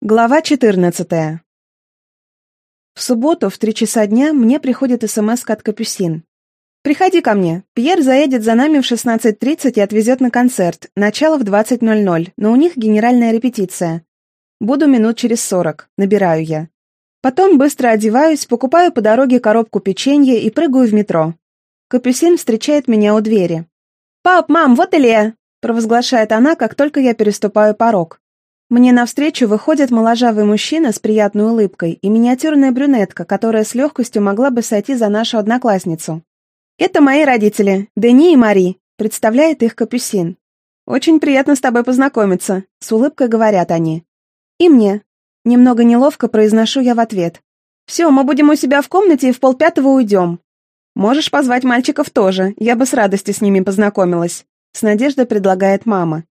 Глава 14. В субботу в три часа дня мне приходит смс от Капюсин. «Приходи ко мне. Пьер заедет за нами в 16.30 и отвезет на концерт. Начало в 20.00, но у них генеральная репетиция. Буду минут через 40. Набираю я. Потом быстро одеваюсь, покупаю по дороге коробку печенья и прыгаю в метро. Капюсин встречает меня у двери. «Пап, мам, вот и Лея!» провозглашает она, как только я переступаю порог. Мне навстречу выходит моложавый мужчина с приятной улыбкой и миниатюрная брюнетка, которая с легкостью могла бы сойти за нашу одноклассницу. «Это мои родители, Дени и Мари», — представляет их Капюсин. «Очень приятно с тобой познакомиться», — с улыбкой говорят они. «И мне». Немного неловко произношу я в ответ. «Все, мы будем у себя в комнате и в полпятого уйдем». «Можешь позвать мальчиков тоже, я бы с радостью с ними познакомилась», — с надеждой предлагает мама.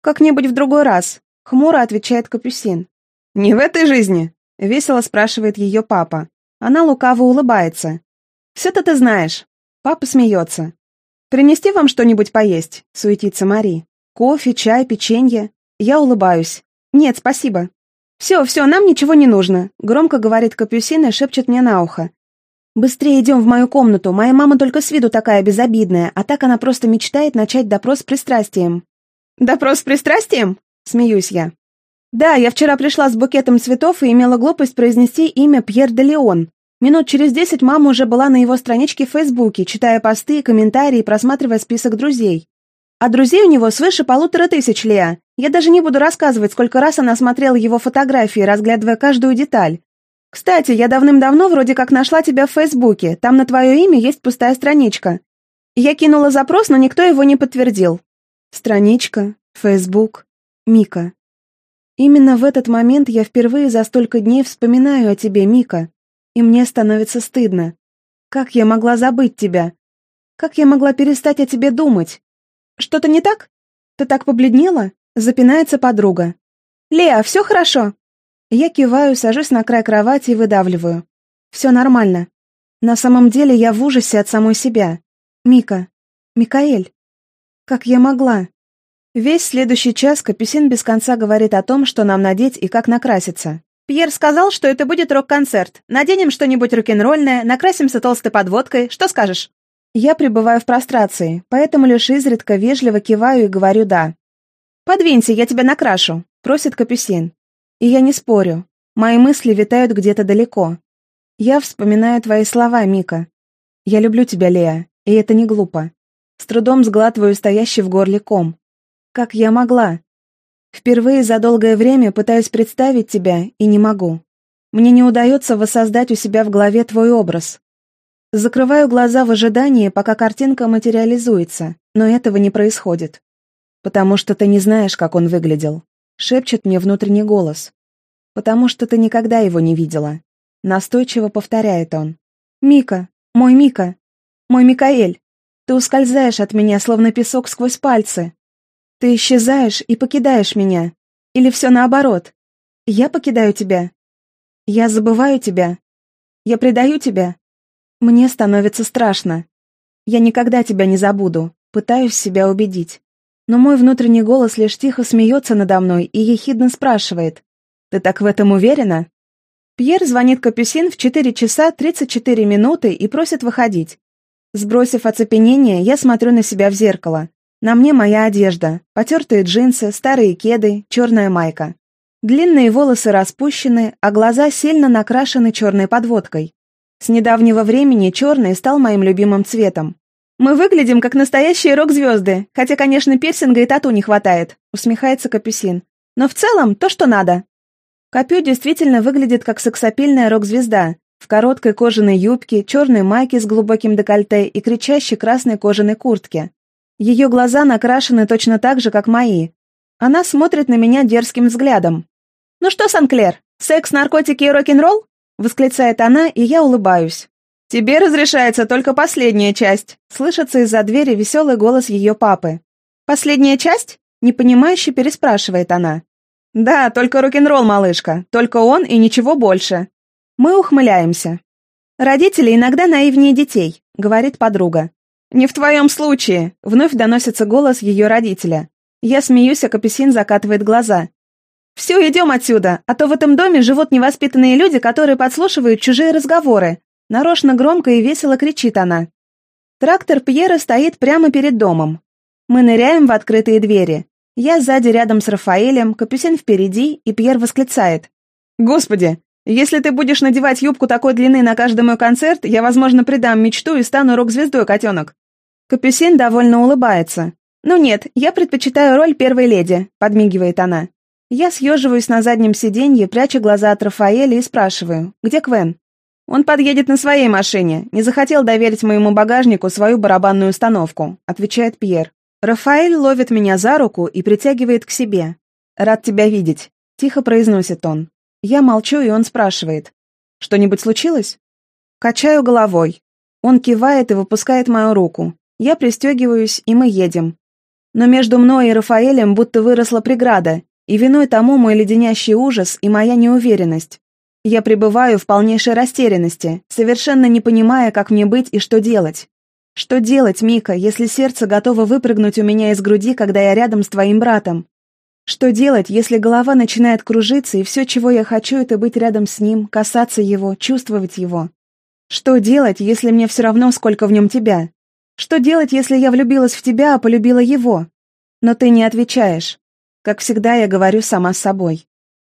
«Как-нибудь в другой раз», Хмуро отвечает Капюсин. «Не в этой жизни?» — весело спрашивает ее папа. Она лукаво улыбается. «Все-то ты знаешь». Папа смеется. «Принести вам что-нибудь поесть?» — суетится Мари. «Кофе, чай, печенье?» Я улыбаюсь. «Нет, спасибо». «Все, все, нам ничего не нужно», — громко говорит Капюсин и шепчет мне на ухо. «Быстрее идем в мою комнату, моя мама только с виду такая безобидная, а так она просто мечтает начать допрос с пристрастием». «Допрос с пристрастием?» Смеюсь я. Да, я вчера пришла с букетом цветов и имела глупость произнести имя Пьер де Леон. Минут через десять мама уже была на его страничке в Фейсбуке, читая посты, комментарии, просматривая список друзей. А друзей у него свыше полутора тысяч, Леа. Я даже не буду рассказывать, сколько раз она смотрела его фотографии, разглядывая каждую деталь. Кстати, я давным-давно вроде как нашла тебя в Фейсбуке, там на твое имя есть пустая страничка. Я кинула запрос, но никто его не подтвердил. Страничка, Фейсбук. Мика. Именно в этот момент я впервые за столько дней вспоминаю о тебе, Мика, и мне становится стыдно. Как я могла забыть тебя? Как я могла перестать о тебе думать? Что-то не так? Ты так побледнела? Запинается подруга. Леа, все хорошо? Я киваю, сажусь на край кровати и выдавливаю. Все нормально. На самом деле я в ужасе от самой себя. Мика. Микаэль. Как я могла? Весь следующий час Капюсин без конца говорит о том, что нам надеть и как накраситься. Пьер сказал, что это будет рок-концерт. Наденем что-нибудь рок-н-ролльное, накрасимся толстой подводкой. Что скажешь? Я пребываю в прострации, поэтому лишь изредка вежливо киваю и говорю «да». «Подвинься, я тебя накрашу», — просит Капюсин. И я не спорю. Мои мысли витают где-то далеко. Я вспоминаю твои слова, Мика. Я люблю тебя, Леа, и это не глупо. С трудом сглатываю стоящий в горле ком. Как я могла? Впервые за долгое время пытаюсь представить тебя и не могу. Мне не удается воссоздать у себя в голове твой образ. Закрываю глаза в ожидании, пока картинка материализуется, но этого не происходит. Потому что ты не знаешь, как он выглядел. Шепчет мне внутренний голос. Потому что ты никогда его не видела. Настойчиво повторяет он. «Мика! Мой Мика! Мой Микаэль! Ты ускользаешь от меня, словно песок сквозь пальцы!» Ты исчезаешь и покидаешь меня. Или все наоборот. Я покидаю тебя. Я забываю тебя. Я предаю тебя. Мне становится страшно. Я никогда тебя не забуду. Пытаюсь себя убедить. Но мой внутренний голос лишь тихо смеется надо мной и ехидно спрашивает. «Ты так в этом уверена?» Пьер звонит Капюсин в 4 часа 34 минуты и просит выходить. Сбросив оцепенение, я смотрю на себя в зеркало. На мне моя одежда, потертые джинсы, старые кеды, черная майка. Длинные волосы распущены, а глаза сильно накрашены черной подводкой. С недавнего времени черный стал моим любимым цветом. «Мы выглядим как настоящие рок-звезды, хотя, конечно, пирсинга и тату не хватает», — усмехается Капюсин. «Но в целом то, что надо». Капю действительно выглядит как сексапильная рок-звезда, в короткой кожаной юбке, черной майке с глубоким декольте и кричащей красной кожаной куртке. Ее глаза накрашены точно так же, как мои. Она смотрит на меня дерзким взглядом. «Ну что, Санклер, секс, наркотики и рок-н-ролл?» Восклицает она, и я улыбаюсь. «Тебе разрешается только последняя часть», слышится из-за двери веселый голос ее папы. «Последняя часть?» Непонимающе переспрашивает она. «Да, только рок-н-ролл, малышка. Только он и ничего больше». Мы ухмыляемся. «Родители иногда наивнее детей», — говорит подруга. «Не в твоем случае!» — вновь доносится голос ее родителя. Я смеюсь, а Капюсин закатывает глаза. «Все, идем отсюда, а то в этом доме живут невоспитанные люди, которые подслушивают чужие разговоры». Нарочно громко и весело кричит она. Трактор Пьера стоит прямо перед домом. Мы ныряем в открытые двери. Я сзади рядом с Рафаэлем, Капюсин впереди, и Пьер восклицает. «Господи, если ты будешь надевать юбку такой длины на каждый мой концерт, я, возможно, предам мечту и стану рок-звездой, котенок». Капюсин довольно улыбается. «Ну нет, я предпочитаю роль первой леди», — подмигивает она. Я съеживаюсь на заднем сиденье, пряча глаза от Рафаэля и спрашиваю, где Квен? Он подъедет на своей машине, не захотел доверить моему багажнику свою барабанную установку, отвечает Пьер. Рафаэль ловит меня за руку и притягивает к себе. «Рад тебя видеть», — тихо произносит он. Я молчу, и он спрашивает. «Что-нибудь случилось?» Качаю головой. Он кивает и выпускает мою руку. Я пристегиваюсь, и мы едем. Но между мной и Рафаэлем будто выросла преграда, и виной тому мой леденящий ужас и моя неуверенность. Я пребываю в полнейшей растерянности, совершенно не понимая, как мне быть и что делать. Что делать, Мика, если сердце готово выпрыгнуть у меня из груди, когда я рядом с твоим братом? Что делать, если голова начинает кружиться, и все, чего я хочу, это быть рядом с ним, касаться его, чувствовать его? Что делать, если мне все равно, сколько в нем тебя? Что делать, если я влюбилась в тебя, а полюбила его? Но ты не отвечаешь. Как всегда, я говорю сама с собой.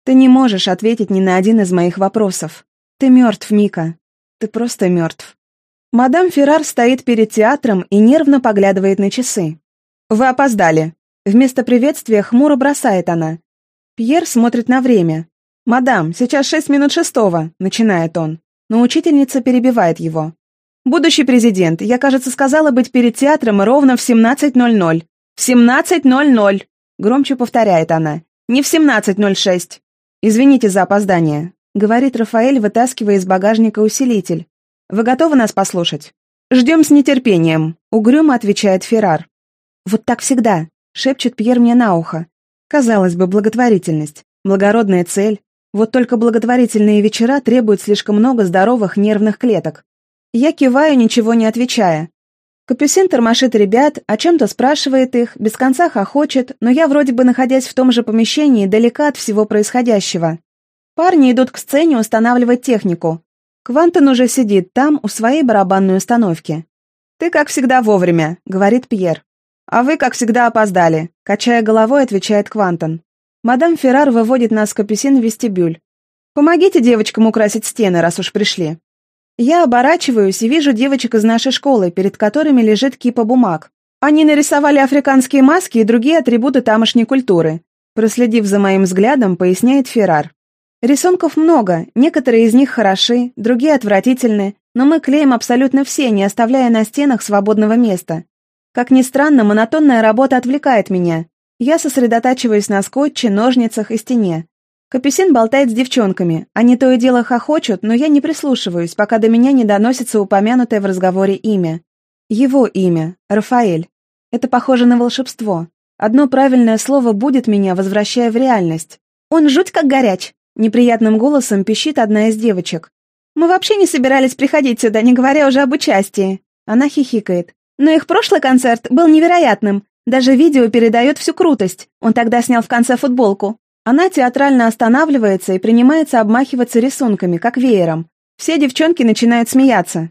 Ты не можешь ответить ни на один из моих вопросов. Ты мертв, Мика. Ты просто мертв. Мадам Феррар стоит перед театром и нервно поглядывает на часы. «Вы опоздали». Вместо приветствия хмуро бросает она. Пьер смотрит на время. «Мадам, сейчас шесть минут шестого», — начинает он. Но учительница перебивает его. «Будущий президент, я, кажется, сказала быть перед театром ровно в 17.00. В 17.00!» Громче повторяет она. «Не в 17.06». «Извините за опоздание», — говорит Рафаэль, вытаскивая из багажника усилитель. «Вы готовы нас послушать?» «Ждем с нетерпением», — угрюмо отвечает Феррар. «Вот так всегда», — шепчет Пьер мне на ухо. «Казалось бы, благотворительность, благородная цель. Вот только благотворительные вечера требуют слишком много здоровых нервных клеток. Я киваю, ничего не отвечая. Капюсин тормошит ребят, о чем-то спрашивает их, без конца хохочет, но я вроде бы, находясь в том же помещении, далека от всего происходящего. Парни идут к сцене устанавливать технику. Квантон уже сидит там, у своей барабанной установки. «Ты, как всегда, вовремя», — говорит Пьер. «А вы, как всегда, опоздали», — качая головой, отвечает Квантон. Мадам Феррар выводит нас с Капюсин в вестибюль. «Помогите девочкам украсить стены, раз уж пришли». Я оборачиваюсь и вижу девочек из нашей школы, перед которыми лежит кипа бумаг. Они нарисовали африканские маски и другие атрибуты тамошней культуры. Проследив за моим взглядом, поясняет Феррар. Рисунков много, некоторые из них хороши, другие отвратительны, но мы клеим абсолютно все, не оставляя на стенах свободного места. Как ни странно, монотонная работа отвлекает меня. Я сосредотачиваюсь на скотче, ножницах и стене. Капюсин болтает с девчонками. Они то и дело хохочут, но я не прислушиваюсь, пока до меня не доносится упомянутое в разговоре имя. Его имя. Рафаэль. Это похоже на волшебство. Одно правильное слово будет меня, возвращая в реальность. Он жуть как горяч. Неприятным голосом пищит одна из девочек. Мы вообще не собирались приходить сюда, не говоря уже об участии. Она хихикает. Но их прошлый концерт был невероятным. Даже видео передает всю крутость. Он тогда снял в конце футболку. Она театрально останавливается и принимается обмахиваться рисунками, как веером. Все девчонки начинают смеяться.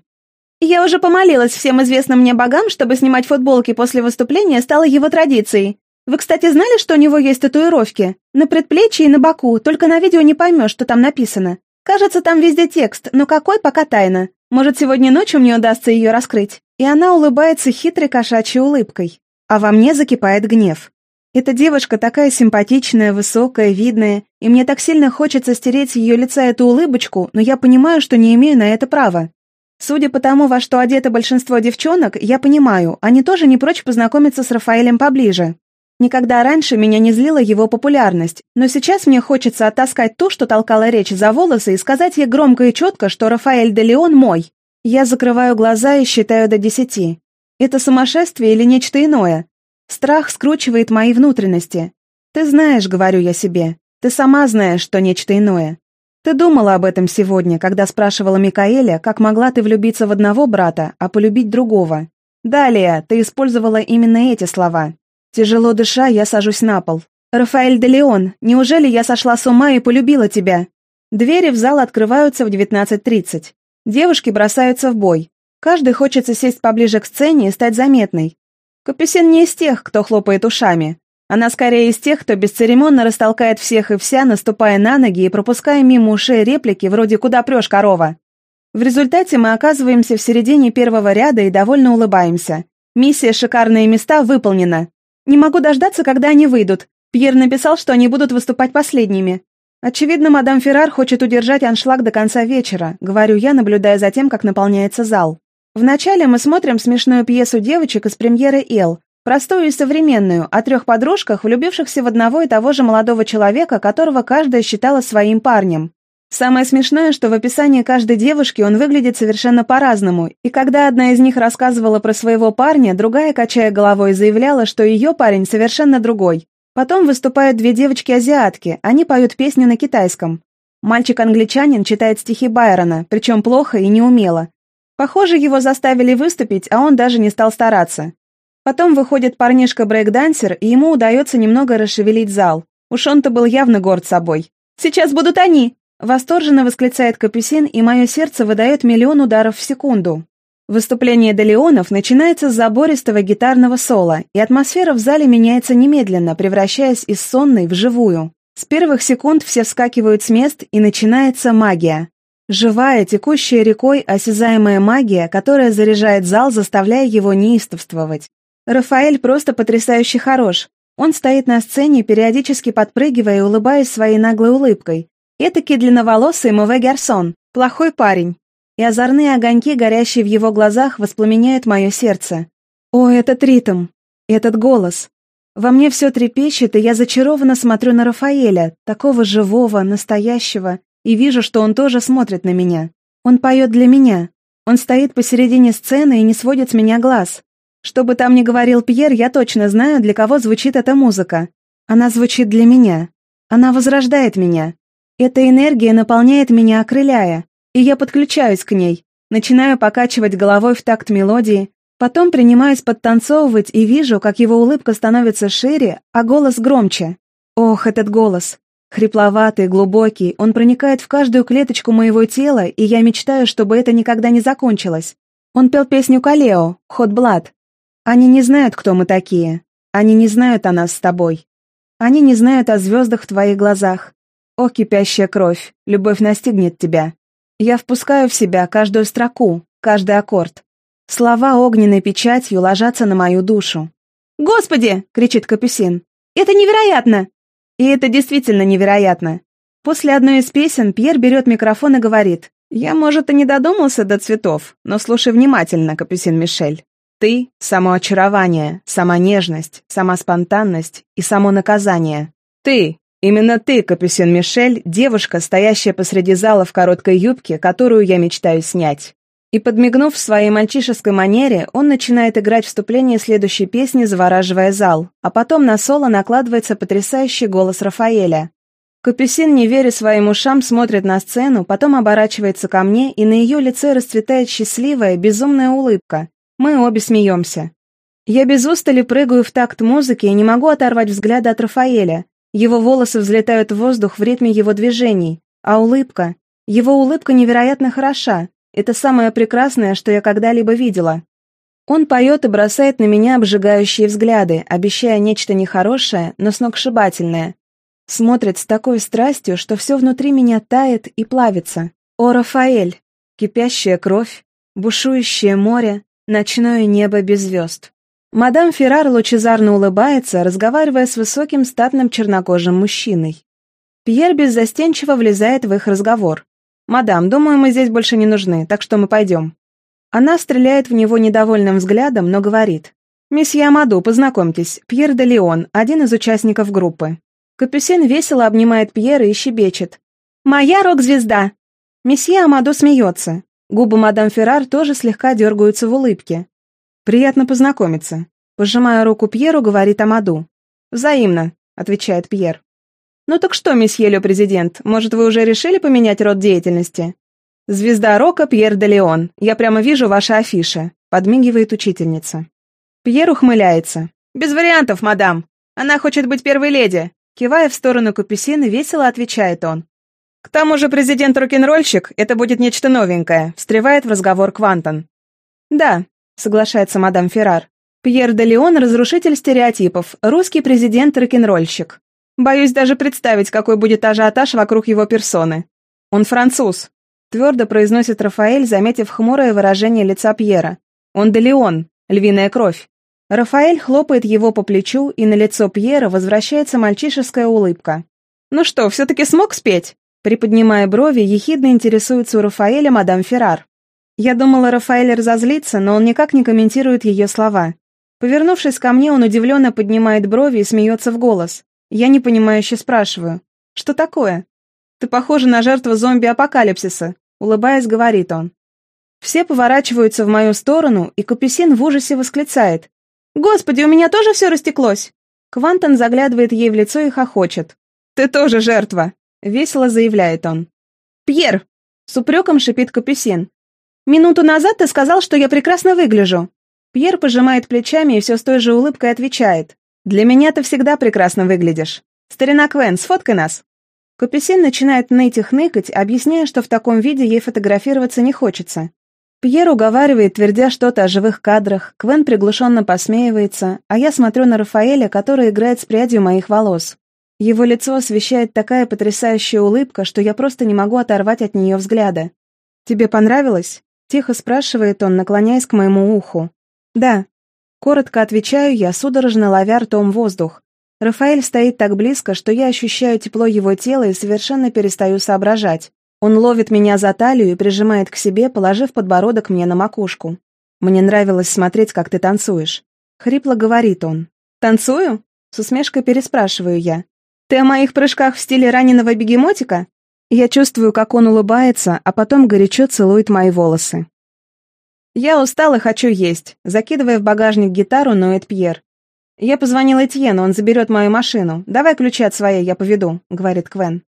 «Я уже помолилась всем известным мне богам, чтобы снимать футболки после выступления стало его традицией. Вы, кстати, знали, что у него есть татуировки? На предплечье и на боку, только на видео не поймешь, что там написано. Кажется, там везде текст, но какой пока тайна. Может, сегодня ночью мне удастся ее раскрыть?» И она улыбается хитрой кошачьей улыбкой. А во мне закипает гнев. Эта девушка такая симпатичная, высокая, видная, и мне так сильно хочется стереть с ее лица эту улыбочку, но я понимаю, что не имею на это права. Судя по тому, во что одето большинство девчонок, я понимаю, они тоже не прочь познакомиться с Рафаэлем поближе. Никогда раньше меня не злила его популярность, но сейчас мне хочется оттаскать ту, что толкала речь за волосы, и сказать ей громко и четко, что Рафаэль де Леон мой. Я закрываю глаза и считаю до десяти. Это сумасшествие или нечто иное? Страх скручивает мои внутренности. Ты знаешь, говорю я себе, ты сама знаешь, что нечто иное. Ты думала об этом сегодня, когда спрашивала Микаэля, как могла ты влюбиться в одного брата, а полюбить другого. Далее ты использовала именно эти слова. Тяжело дыша, я сажусь на пол. «Рафаэль де Леон, неужели я сошла с ума и полюбила тебя?» Двери в зал открываются в 19.30. Девушки бросаются в бой. Каждый хочется сесть поближе к сцене и стать заметной. Капюсин не из тех, кто хлопает ушами. Она скорее из тех, кто бесцеремонно растолкает всех и вся, наступая на ноги и пропуская мимо ушей реплики вроде «Куда прешь, корова?». В результате мы оказываемся в середине первого ряда и довольно улыбаемся. Миссия «Шикарные места» выполнена. Не могу дождаться, когда они выйдут. Пьер написал, что они будут выступать последними. Очевидно, мадам Феррар хочет удержать аншлаг до конца вечера, говорю я, наблюдая за тем, как наполняется зал. Вначале мы смотрим смешную пьесу девочек из премьеры «Эл», простую и современную, о трех подружках, влюбившихся в одного и того же молодого человека, которого каждая считала своим парнем. Самое смешное, что в описании каждой девушки он выглядит совершенно по-разному, и когда одна из них рассказывала про своего парня, другая, качая головой, заявляла, что ее парень совершенно другой. Потом выступают две девочки-азиатки, они поют песню на китайском. Мальчик-англичанин читает стихи Байрона, причем плохо и неумело. Похоже, его заставили выступить, а он даже не стал стараться. Потом выходит парнишка-брейкдансер, и ему удается немного расшевелить зал. Уж он-то был явно горд собой. «Сейчас будут они!» Восторженно восклицает Капюсин, и мое сердце выдает миллион ударов в секунду. Выступление Делеонов начинается с забористого гитарного соло, и атмосфера в зале меняется немедленно, превращаясь из сонной в живую. С первых секунд все вскакивают с мест, и начинается магия. Живая, текущая рекой, осязаемая магия, которая заряжает зал, заставляя его неистовствовать. Рафаэль просто потрясающе хорош. Он стоит на сцене, периодически подпрыгивая и улыбаясь своей наглой улыбкой. Этакий длинноволосый Мове Гарсон, плохой парень, и озорные огоньки, горящие в его глазах, воспламеняют мое сердце. О, этот ритм, этот голос. Во мне все трепещет, и я зачарованно смотрю на Рафаэля, такого живого, настоящего, и вижу, что он тоже смотрит на меня. Он поет для меня. Он стоит посередине сцены и не сводит с меня глаз. Что бы там ни говорил Пьер, я точно знаю, для кого звучит эта музыка. Она звучит для меня. Она возрождает меня. Эта энергия наполняет меня, окрыляя и я подключаюсь к ней, начинаю покачивать головой в такт мелодии, потом принимаюсь подтанцовывать и вижу, как его улыбка становится шире, а голос громче. Ох, этот голос! Хрипловатый, глубокий, он проникает в каждую клеточку моего тела, и я мечтаю, чтобы это никогда не закончилось. Он пел песню Калео, Hot Blood. Они не знают, кто мы такие. Они не знают о нас с тобой. Они не знают о звездах в твоих глазах. О, кипящая кровь, любовь настигнет тебя. Я впускаю в себя каждую строку, каждый аккорд. Слова огненной печатью ложатся на мою душу. «Господи!» — кричит Капюсин. «Это невероятно!» И это действительно невероятно. После одной из песен Пьер берет микрофон и говорит. «Я, может, и не додумался до цветов, но слушай внимательно, Капюсин Мишель. Ты — само очарование, сама нежность, сама спонтанность и само наказание. Ты Именно ты, Капюсин Мишель, девушка, стоящая посреди зала в короткой юбке, которую я мечтаю снять. И подмигнув в своей мальчишеской манере, он начинает играть вступление следующей песни, завораживая зал, а потом на соло накладывается потрясающий голос Рафаэля. Капюсин, не веря своим ушам, смотрит на сцену, потом оборачивается ко мне, и на ее лице расцветает счастливая, безумная улыбка. Мы обе смеемся. Я без устали прыгаю в такт музыки и не могу оторвать взгляда от Рафаэля, его волосы взлетают в воздух в ритме его движений, а улыбка... Его улыбка невероятно хороша. Это самое прекрасное, что я когда-либо видела. Он поет и бросает на меня обжигающие взгляды, обещая нечто нехорошее, но сногсшибательное. Смотрит с такой страстью, что все внутри меня тает и плавится. О, Рафаэль! Кипящая кровь, бушующее море, ночное небо без звезд. Мадам Феррар лучезарно улыбается, разговаривая с высоким статным чернокожим мужчиной. Пьер беззастенчиво влезает в их разговор. «Мадам, думаю, мы здесь больше не нужны, так что мы пойдем». Она стреляет в него недовольным взглядом, но говорит. «Месье Амаду, познакомьтесь, Пьер де Леон, один из участников группы». Капюсин весело обнимает Пьера и щебечет. «Моя рок-звезда!» Месье Амаду смеется. Губы мадам Феррар тоже слегка дергаются в улыбке. «Приятно познакомиться», — пожимая руку Пьеру, говорит Амаду. «Взаимно», — отвечает Пьер. «Ну так что, месье Ле президент, может, вы уже решили поменять род деятельности?» «Звезда рока Пьер де Леон. Я прямо вижу ваши афиши», — подмигивает учительница. Пьер ухмыляется. «Без вариантов, мадам. Она хочет быть первой леди. Кивая в сторону Капюсины, весело отвечает он. «К тому же президент рок-н-ролльщик, это будет нечто новенькое», встревает в разговор Квантон. «Да», — соглашается мадам Феррар. «Пьер де Леон — разрушитель стереотипов, русский президент рок-н-ролльщик. Боюсь даже представить, какой будет ажиотаж вокруг его персоны. Он француз», — твердо произносит Рафаэль, заметив хмурое выражение лица Пьера. «Он де Леон, львиная кровь». Рафаэль хлопает его по плечу, и на лицо Пьера возвращается мальчишеская улыбка. «Ну что, все-таки смог спеть?» Приподнимая брови, ехидно интересуется у Рафаэля мадам Феррар. Я думала, Рафаэль разозлится, но он никак не комментирует ее слова. Повернувшись ко мне, он удивленно поднимает брови и смеется в голос. Я непонимающе спрашиваю. «Что такое?» «Ты похожа на жертву зомби-апокалипсиса», — улыбаясь, говорит он. Все поворачиваются в мою сторону, и Капюсин в ужасе восклицает. «Господи, у меня тоже все растеклось!» Квантон заглядывает ей в лицо и хохочет. «Ты тоже жертва!» — весело заявляет он. «Пьер!» — с упреком шипит Капюсин. «Минуту назад ты сказал, что я прекрасно выгляжу». Пьер пожимает плечами и все с той же улыбкой отвечает. «Для меня ты всегда прекрасно выглядишь. Старина Квен, сфоткай нас». Капюсин начинает ныть и хныкать, объясняя, что в таком виде ей фотографироваться не хочется. Пьер уговаривает, твердя что-то о живых кадрах, Квен приглушенно посмеивается, а я смотрю на Рафаэля, который играет с прядью моих волос. Его лицо освещает такая потрясающая улыбка, что я просто не могу оторвать от нее взгляда. «Тебе понравилось?» — тихо спрашивает он, наклоняясь к моему уху. «Да». Коротко отвечаю я, судорожно ловя ртом воздух. Рафаэль стоит так близко, что я ощущаю тепло его тела и совершенно перестаю соображать. Он ловит меня за талию и прижимает к себе, положив подбородок мне на макушку. «Мне нравилось смотреть, как ты танцуешь». Хрипло говорит он. «Танцую?» С усмешкой переспрашиваю я. «Ты о моих прыжках в стиле раненого бегемотика?» Я чувствую, как он улыбается, а потом горячо целует мои волосы. «Я устал и хочу есть», закидывая в багажник гитару, ноет Пьер. «Я позвонил Этьену, он заберет мою машину. Давай ключи от своей, я поведу», — говорит Квен.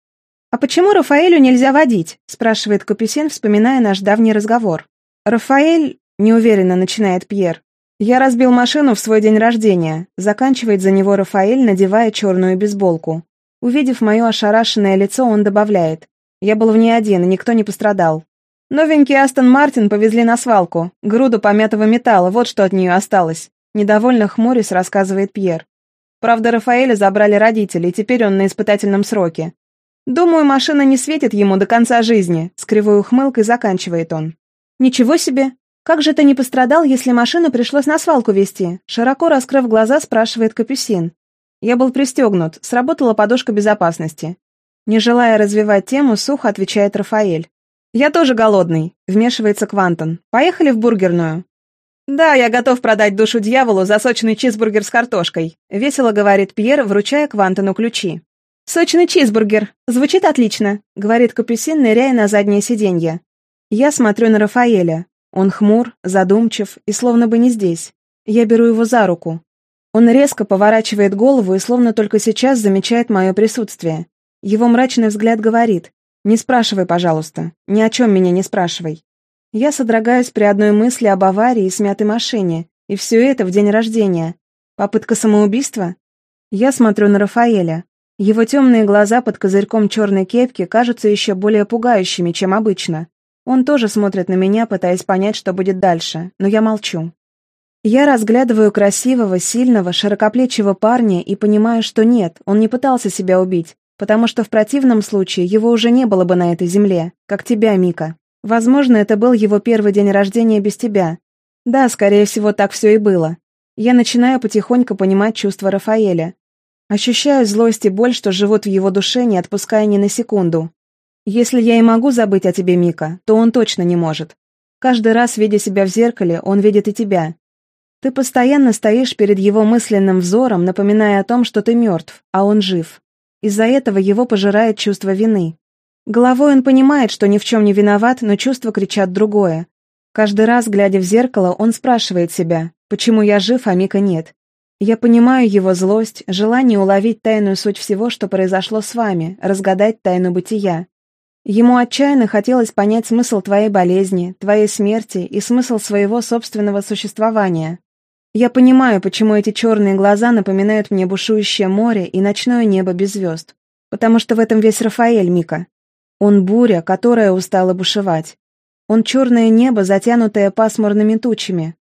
«А почему Рафаэлю нельзя водить?» — спрашивает Капюсин, вспоминая наш давний разговор. «Рафаэль...» — неуверенно начинает Пьер. «Я разбил машину в свой день рождения», — заканчивает за него Рафаэль, надевая черную бейсболку. Увидев мое ошарашенное лицо, он добавляет. «Я был в ней один, и никто не пострадал. Новенький Астон Мартин повезли на свалку. Груду помятого металла, вот что от нее осталось. Недовольно хмурясь, рассказывает Пьер. Правда, Рафаэля забрали родители, и теперь он на испытательном сроке. «Думаю, машина не светит ему до конца жизни», — с кривой ухмылкой заканчивает он. «Ничего себе! Как же ты не пострадал, если машину пришлось на свалку везти?» Широко раскрыв глаза, спрашивает Капюсин. «Я был пристегнут, сработала подушка безопасности». Не желая развивать тему, сухо отвечает Рафаэль. «Я тоже голодный», — вмешивается Квантон. «Поехали в бургерную». «Да, я готов продать душу дьяволу за сочный чизбургер с картошкой», — весело говорит Пьер, вручая Квантону ключи. «Сочный чизбургер. Звучит отлично», — говорит Капюсин, ныряя на заднее сиденье. Я смотрю на Рафаэля. Он хмур, задумчив и словно бы не здесь. Я беру его за руку. Он резко поворачивает голову и словно только сейчас замечает мое присутствие. Его мрачный взгляд говорит «Не спрашивай, пожалуйста. Ни о чем меня не спрашивай». Я содрогаюсь при одной мысли об аварии и смятой машине. И все это в день рождения. Попытка самоубийства? Я смотрю на Рафаэля. Его темные глаза под козырьком черной кепки кажутся еще более пугающими, чем обычно. Он тоже смотрит на меня, пытаясь понять, что будет дальше, но я молчу. Я разглядываю красивого, сильного, широкоплечего парня и понимаю, что нет, он не пытался себя убить, потому что в противном случае его уже не было бы на этой земле, как тебя, Мика. Возможно, это был его первый день рождения без тебя. Да, скорее всего, так все и было. Я начинаю потихоньку понимать чувства Рафаэля. Ощущаю злость и боль, что живут в его душе, не отпуская ни на секунду. Если я и могу забыть о тебе, Мика, то он точно не может. Каждый раз, видя себя в зеркале, он видит и тебя. Ты постоянно стоишь перед его мысленным взором, напоминая о том, что ты мертв, а он жив. Из-за этого его пожирает чувство вины. Головой он понимает, что ни в чем не виноват, но чувства кричат другое. Каждый раз, глядя в зеркало, он спрашивает себя, почему я жив, а Мика нет. Я понимаю его злость, желание уловить тайную суть всего, что произошло с вами, разгадать тайну бытия. Ему отчаянно хотелось понять смысл твоей болезни, твоей смерти и смысл своего собственного существования. Я понимаю, почему эти черные глаза напоминают мне бушующее море и ночное небо без звезд. Потому что в этом весь Рафаэль, Мика. Он буря, которая устала бушевать. Он черное небо, затянутое пасмурными тучами.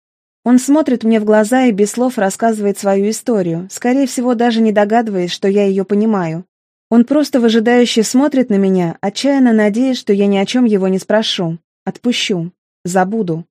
Он смотрит мне в глаза и без слов рассказывает свою историю, скорее всего, даже не догадываясь, что я ее понимаю. Он просто выжидающе смотрит на меня, отчаянно надеясь, что я ни о чем его не спрошу. Отпущу. Забуду.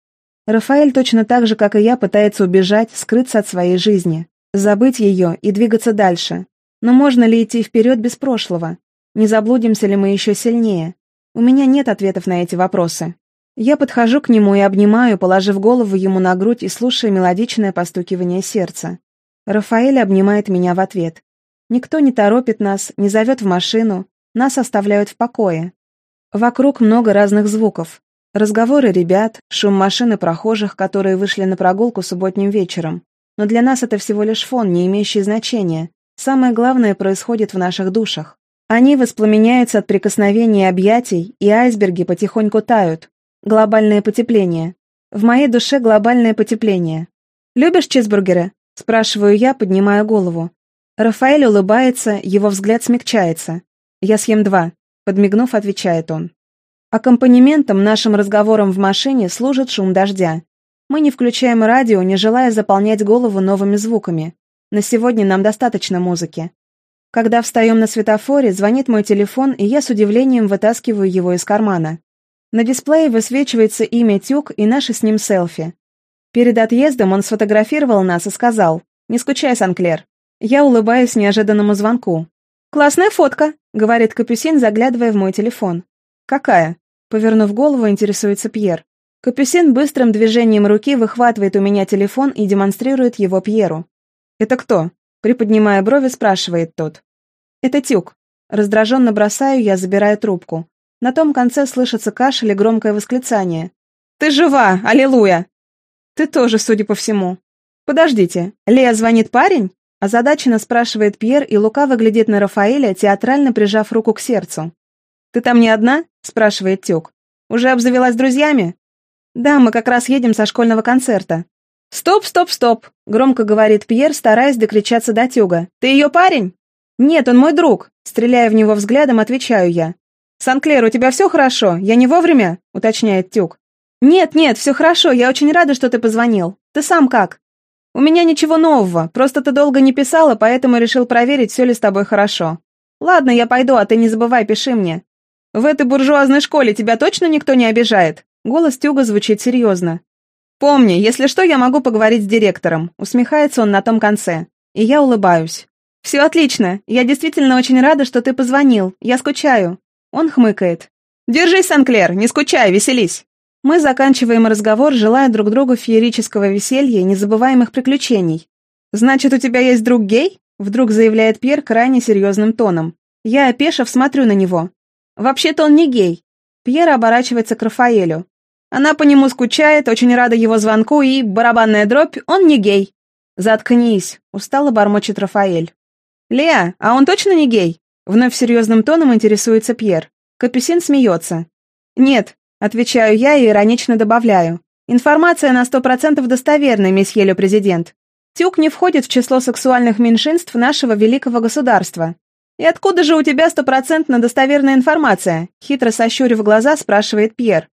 Рафаэль точно так же, как и я, пытается убежать, скрыться от своей жизни, забыть ее и двигаться дальше. Но можно ли идти вперед без прошлого? Не заблудимся ли мы еще сильнее? У меня нет ответов на эти вопросы. Я подхожу к нему и обнимаю, положив голову ему на грудь и слушая мелодичное постукивание сердца. Рафаэль обнимает меня в ответ. Никто не торопит нас, не зовет в машину, нас оставляют в покое. Вокруг много разных звуков. Разговоры ребят, шум машины прохожих, которые вышли на прогулку субботним вечером. Но для нас это всего лишь фон, не имеющий значения. Самое главное происходит в наших душах. Они воспламеняются от прикосновений и объятий, и айсберги потихоньку тают. Глобальное потепление. В моей душе глобальное потепление. «Любишь чизбургеры?» – спрашиваю я, поднимая голову. Рафаэль улыбается, его взгляд смягчается. «Я съем два», – подмигнув, отвечает он. Аккомпанементом нашим разговорам в машине служит шум дождя. Мы не включаем радио, не желая заполнять голову новыми звуками. На сегодня нам достаточно музыки. Когда встаем на светофоре, звонит мой телефон, и я с удивлением вытаскиваю его из кармана. На дисплее высвечивается имя Тюк и наши с ним селфи. Перед отъездом он сфотографировал нас и сказал «Не скучай, Санклер». Я улыбаюсь неожиданному звонку. «Классная фотка», — говорит Капюсин, заглядывая в мой телефон. «Какая?» — повернув голову, интересуется Пьер. Капюсин быстрым движением руки выхватывает у меня телефон и демонстрирует его Пьеру. «Это кто?» — приподнимая брови, спрашивает тот. «Это Тюк». Раздраженно бросаю я, забирая трубку. На том конце слышится кашель и громкое восклицание. «Ты жива! Аллилуйя!» «Ты тоже, судя по всему». «Подождите, Лея звонит парень?» Озадаченно спрашивает Пьер, и лукаво глядит на Рафаэля, театрально прижав руку к сердцу. «Ты там не одна?» — спрашивает Тёк. «Уже обзавелась друзьями?» «Да, мы как раз едем со школьного концерта». «Стоп, стоп, стоп!» — громко говорит Пьер, стараясь докричаться до Тюга. «Ты ее парень?» «Нет, он мой друг!» — стреляя в него взглядом, отвечаю я. «Санклер, у тебя все хорошо? Я не вовремя?» — уточняет Тюк. «Нет, нет, все хорошо, я очень рада, что ты позвонил. Ты сам как?» «У меня ничего нового, просто ты долго не писала, поэтому решил проверить, все ли с тобой хорошо. Ладно, я пойду, а ты не забывай, пиши мне. «В этой буржуазной школе тебя точно никто не обижает?» Голос Тюга звучит серьезно. «Помни, если что, я могу поговорить с директором», усмехается он на том конце. И я улыбаюсь. «Все отлично. Я действительно очень рада, что ты позвонил. Я скучаю». Он хмыкает. «Держись, Санклер, не скучай, веселись». Мы заканчиваем разговор, желая друг другу феерического веселья и незабываемых приключений. «Значит, у тебя есть друг гей?» Вдруг заявляет Пьер крайне серьезным тоном. Я, опешив, смотрю на него. Вообще-то он не гей. Пьер оборачивается к Рафаэлю. Она по нему скучает, очень рада его звонку и, барабанная дробь, он не гей. «Заткнись», — устало бормочет Рафаэль. «Леа, а он точно не гей?» Вновь серьезным тоном интересуется Пьер. Капюсин смеется. «Нет», — отвечаю я и иронично добавляю. «Информация на сто процентов достоверная, месье Президент. Тюк не входит в число сексуальных меньшинств нашего великого государства. «И откуда же у тебя стопроцентно достоверная информация?» Хитро сощурив глаза, спрашивает Пьер.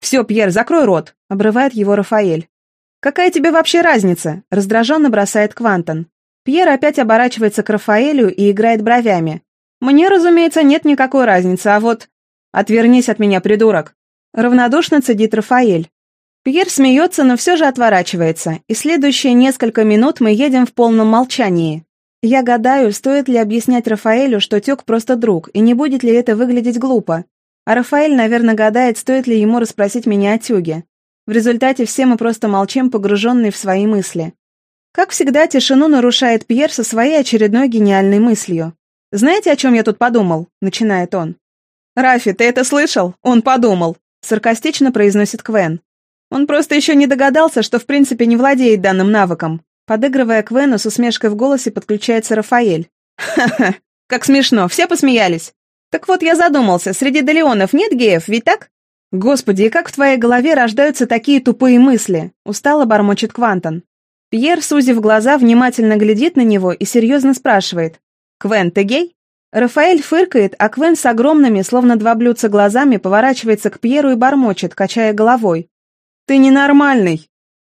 «Все, Пьер, закрой рот», — обрывает его Рафаэль. «Какая тебе вообще разница?» — раздраженно бросает Квантон. Пьер опять оборачивается к Рафаэлю и играет бровями. «Мне, разумеется, нет никакой разницы, а вот...» «Отвернись от меня, придурок!» Равнодушно цедит Рафаэль. Пьер смеется, но все же отворачивается, и следующие несколько минут мы едем в полном молчании. Я гадаю, стоит ли объяснять Рафаэлю, что Тёк просто друг, и не будет ли это выглядеть глупо. А Рафаэль, наверное, гадает, стоит ли ему расспросить меня о Тюге. В результате все мы просто молчим, погруженные в свои мысли. Как всегда, тишину нарушает Пьер со своей очередной гениальной мыслью. «Знаете, о чем я тут подумал?» — начинает он. «Рафи, ты это слышал? Он подумал!» — саркастично произносит Квен. Он просто еще не догадался, что в принципе не владеет данным навыком. Подыгрывая Квену, с усмешкой в голосе подключается Рафаэль. «Ха-ха, как смешно, все посмеялись. Так вот я задумался, среди Делеонов нет геев, ведь так?» «Господи, и как в твоей голове рождаются такие тупые мысли?» — устало бормочет Квантон. Пьер, сузив глаза, внимательно глядит на него и серьезно спрашивает. «Квен, ты гей?» Рафаэль фыркает, а Квен с огромными, словно два блюдца глазами, поворачивается к Пьеру и бормочет, качая головой. «Ты ненормальный!»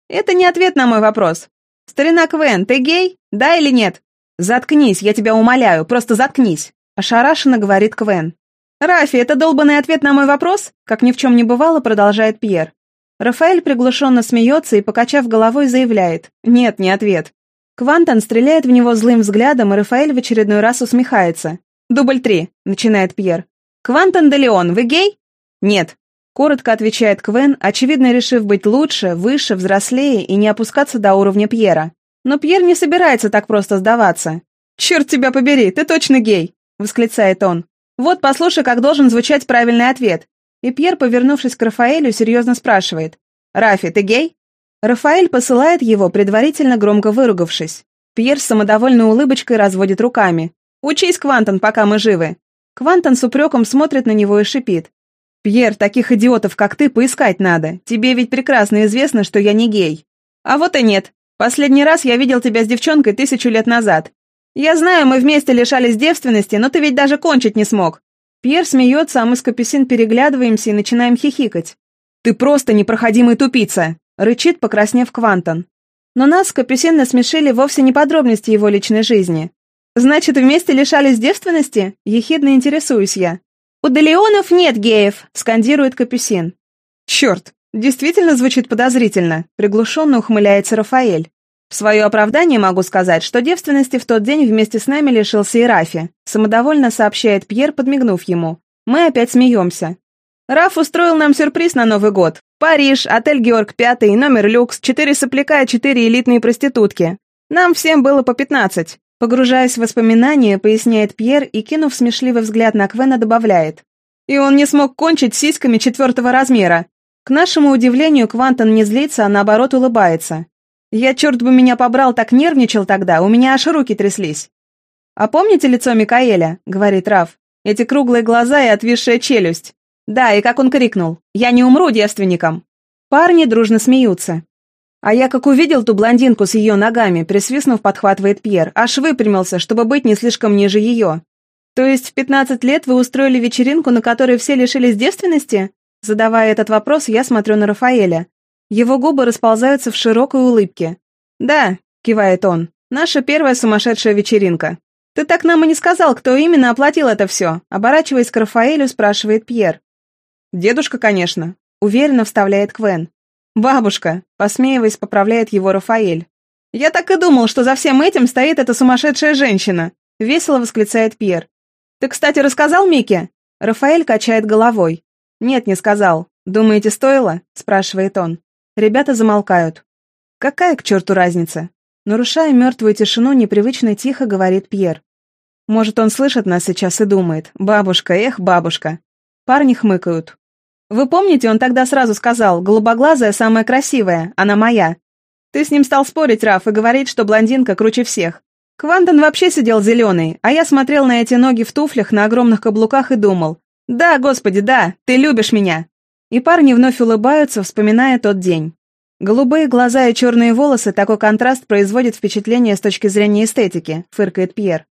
«Это не ответ на мой вопрос. Старина Квен, ты гей? Да или нет?» «Заткнись, я тебя умоляю, просто заткнись!» Ошарашенно говорит Квен. «Рафи, это долбанный ответ на мой вопрос?» Как ни в чем не бывало, продолжает Пьер. Рафаэль приглушенно смеется и, покачав головой, заявляет. «Нет, не ответ». Квантон стреляет в него злым взглядом, и Рафаэль в очередной раз усмехается. «Дубль три», — начинает Пьер. «Квантон де Леон, вы гей?» «Нет», — коротко отвечает Квен, очевидно решив быть лучше, выше, взрослее и не опускаться до уровня Пьера. Но Пьер не собирается так просто сдаваться. «Черт тебя побери, ты точно гей!» — восклицает он. «Вот послушай, как должен звучать правильный ответ». И Пьер, повернувшись к Рафаэлю, серьезно спрашивает. «Рафи, ты гей?» Рафаэль посылает его, предварительно громко выругавшись. Пьер с самодовольной улыбочкой разводит руками. «Учись, Квантон, пока мы живы!» Квантон с упреком смотрит на него и шипит. «Пьер, таких идиотов, как ты, поискать надо. Тебе ведь прекрасно известно, что я не гей». «А вот и нет. Последний раз я видел тебя с девчонкой тысячу лет назад. Я знаю, мы вместе лишались девственности, но ты ведь даже кончить не смог». Пьер смеется, а мы с Капюсин переглядываемся и начинаем хихикать. «Ты просто непроходимый тупица!» — рычит, покраснев Квантон. Но нас с Капюсин насмешили вовсе не подробности его личной жизни. «Значит, вместе лишались девственности?» — ехидно интересуюсь я. «У Делеонов нет геев!» — скандирует Капюсин. «Черт, действительно звучит подозрительно», — приглушенно ухмыляется Рафаэль. В свое оправдание могу сказать, что девственности в тот день вместе с нами лишился и Рафи, самодовольно сообщает Пьер, подмигнув ему. Мы опять смеемся. Раф устроил нам сюрприз на Новый год. Париж, отель Георг Пятый, номер люкс, четыре сопляка и четыре элитные проститутки. Нам всем было по пятнадцать. Погружаясь в воспоминания, поясняет Пьер и, кинув смешливый взгляд на Квена, добавляет. И он не смог кончить сиськами четвертого размера. К нашему удивлению, Квантон не злится, а наоборот улыбается. Я, черт бы меня побрал, так нервничал тогда, у меня аж руки тряслись. «А помните лицо Микаэля?» — говорит Раф. «Эти круглые глаза и отвисшая челюсть». Да, и как он крикнул. «Я не умру девственником!» Парни дружно смеются. А я как увидел ту блондинку с ее ногами, присвистнув, подхватывает Пьер, аж выпрямился, чтобы быть не слишком ниже ее. То есть в 15 лет вы устроили вечеринку, на которой все лишились девственности? Задавая этот вопрос, я смотрю на Рафаэля. Его губы расползаются в широкой улыбке. «Да», — кивает он, — «наша первая сумасшедшая вечеринка». «Ты так нам и не сказал, кто именно оплатил это все», — оборачиваясь к Рафаэлю, спрашивает Пьер. «Дедушка, конечно», — уверенно вставляет Квен. «Бабушка», — посмеиваясь, поправляет его Рафаэль. «Я так и думал, что за всем этим стоит эта сумасшедшая женщина», — весело восклицает Пьер. «Ты, кстати, рассказал Мике?» Рафаэль качает головой. «Нет, не сказал. Думаете, стоило?» — спрашивает он. Ребята замолкают. «Какая к черту разница?» Нарушая мертвую тишину, непривычно тихо говорит Пьер. Может, он слышит нас сейчас и думает. «Бабушка, эх, бабушка». Парни хмыкают. Вы помните, он тогда сразу сказал, голубоглазая самая красивая, она моя. Ты с ним стал спорить, Раф, и говорить, что блондинка круче всех. Квантон вообще сидел зеленый, а я смотрел на эти ноги в туфлях на огромных каблуках и думал, «Да, господи, да, ты любишь меня!» И парни вновь улыбаются, вспоминая тот день. Голубые глаза и черные волосы, такой контраст производит впечатление с точки зрения эстетики, фыркает Пьер.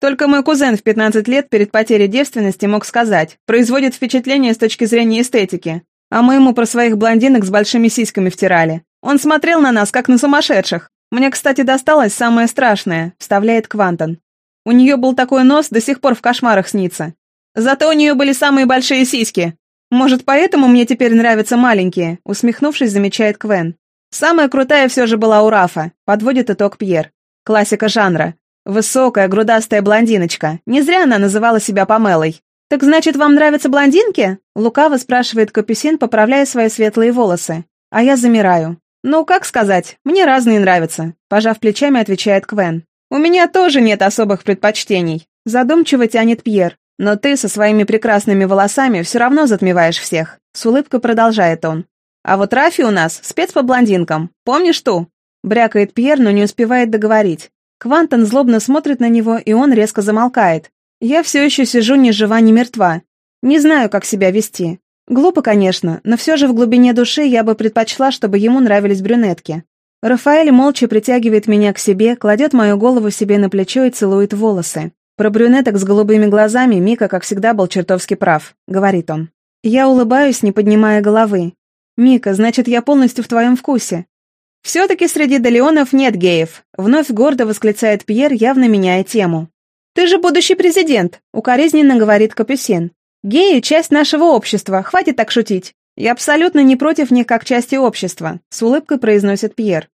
Только мой кузен в 15 лет перед потерей девственности мог сказать, производит впечатление с точки зрения эстетики. А мы ему про своих блондинок с большими сиськами втирали. Он смотрел на нас, как на сумасшедших. Мне, кстати, досталось самое страшное, вставляет Квантон. У нее был такой нос, до сих пор в кошмарах снится. Зато у нее были самые большие сиськи. Может, поэтому мне теперь нравятся маленькие, усмехнувшись, замечает Квен. Самая крутая все же была у Рафа, подводит итог Пьер. Классика жанра. Высокая, грудастая блондиночка. Не зря она называла себя Памелой. «Так значит, вам нравятся блондинки?» Лукаво спрашивает Капюсин, поправляя свои светлые волосы. А я замираю. «Ну, как сказать, мне разные нравятся», пожав плечами, отвечает Квен. «У меня тоже нет особых предпочтений», задумчиво тянет Пьер. «Но ты со своими прекрасными волосами все равно затмеваешь всех», с улыбкой продолжает он. «А вот Рафи у нас спец по блондинкам. Помнишь ту?» Брякает Пьер, но не успевает договорить. Квантон злобно смотрит на него, и он резко замолкает. Я все еще сижу ни жива, ни мертва. Не знаю, как себя вести. Глупо, конечно, но все же в глубине души я бы предпочла, чтобы ему нравились брюнетки. Рафаэль молча притягивает меня к себе, кладет мою голову себе на плечо и целует волосы. Про брюнеток с голубыми глазами Мика, как всегда, был чертовски прав, говорит он. Я улыбаюсь, не поднимая головы. «Мика, значит, я полностью в твоем вкусе». «Все-таки среди Далеонов нет геев», — вновь гордо восклицает Пьер, явно меняя тему. «Ты же будущий президент», — укоризненно говорит Капюсен. «Геи — часть нашего общества, хватит так шутить. Я абсолютно не против них как части общества», — с улыбкой произносит Пьер.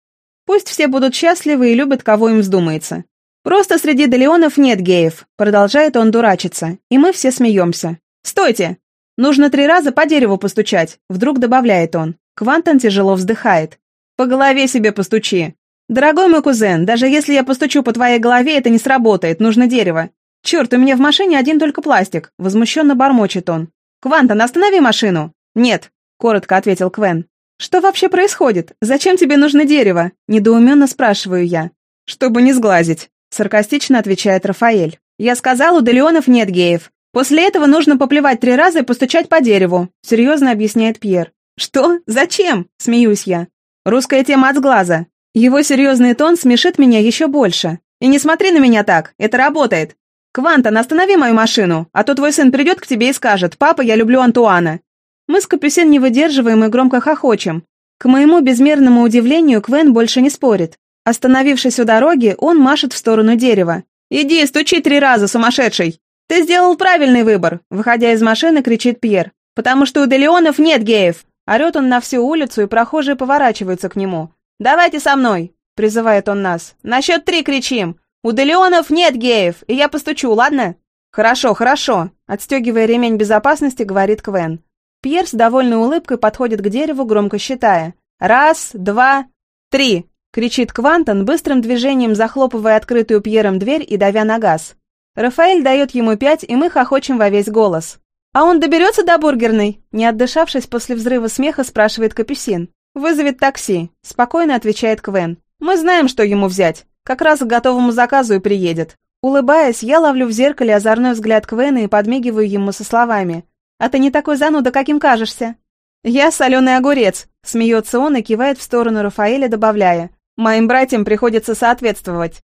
«Пусть все будут счастливы и любят, кого им вздумается. Просто среди Далеонов нет геев», — продолжает он дурачиться, и мы все смеемся. «Стойте! Нужно три раза по дереву постучать», — вдруг добавляет он. Квантон тяжело вздыхает. «По голове себе постучи. Дорогой мой кузен, даже если я постучу по твоей голове, это не сработает, нужно дерево. Черт, у меня в машине один только пластик», — возмущенно бормочет он. «Квантон, останови машину!» «Нет», — коротко ответил Квен. «Что вообще происходит? Зачем тебе нужно дерево?» — недоуменно спрашиваю я. «Чтобы не сглазить», — саркастично отвечает Рафаэль. «Я сказал, у Делеонов нет геев. После этого нужно поплевать три раза и постучать по дереву», — серьезно объясняет Пьер. «Что? Зачем?» — смеюсь я. «Русская тема от сглаза». Его серьезный тон смешит меня еще больше. «И не смотри на меня так, это работает. Квантон, останови мою машину, а то твой сын придет к тебе и скажет, «Папа, я люблю Антуана». Мы с Капюсен не выдерживаем и громко хохочем. К моему безмерному удивлению, Квен больше не спорит. Остановившись у дороги, он машет в сторону дерева. «Иди, стучи три раза, сумасшедший!» «Ты сделал правильный выбор!» Выходя из машины, кричит Пьер. «Потому что у Делеонов нет геев!» Орет он на всю улицу, и прохожие поворачиваются к нему. «Давайте со мной!» — призывает он нас. «На счет три кричим! У Делеонов нет геев, и я постучу, ладно?» «Хорошо, хорошо!» — отстегивая ремень безопасности, говорит Квен. Пьер с довольной улыбкой подходит к дереву, громко считая. «Раз, два, три!» — кричит Квантон, быстрым движением захлопывая открытую Пьером дверь и давя на газ. Рафаэль дает ему пять, и мы хохочем во весь голос. «А он доберется до бургерной?» Не отдышавшись после взрыва смеха, спрашивает Капюсин. «Вызовет такси», — спокойно отвечает Квен. «Мы знаем, что ему взять. Как раз к готовому заказу и приедет». Улыбаясь, я ловлю в зеркале озорной взгляд Квена и подмигиваю ему со словами. А ты не такой зануда, каким кажешься». «Я соленый огурец», — смеется он и кивает в сторону Рафаэля, добавляя. «Моим братьям приходится соответствовать».